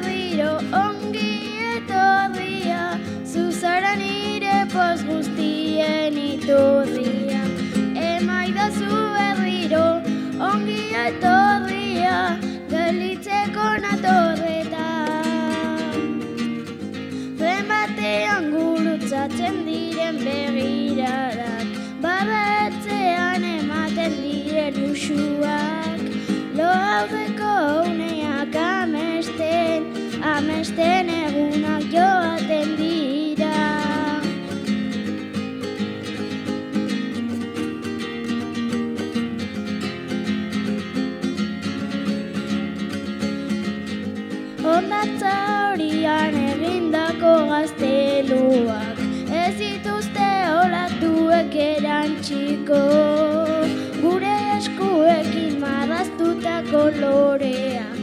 berriro ongi etorria, zuzara nire poz guztien iturria. Emai da zu berriro ongi etorria, gelitzeko natorreta. Zen batean gurutzatzen diren begirara. Amesten egunak joaten dira. Ondatza horian egindako gazteluak Ez dituzte olatuek erantxiko Gure eskuekin marraztutako loreak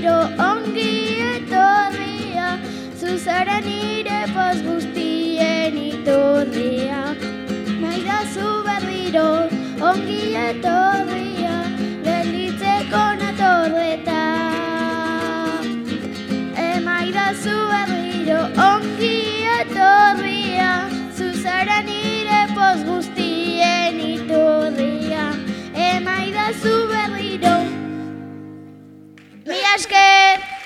berriro ongi etorria Zuzara nire poz guztien itorria Maidazu berriro ongi etorria Gelditzeko natorreta. Emaidazu berriro ongi etorria Zuzara nire poz guztien itorria berriro Mi esker!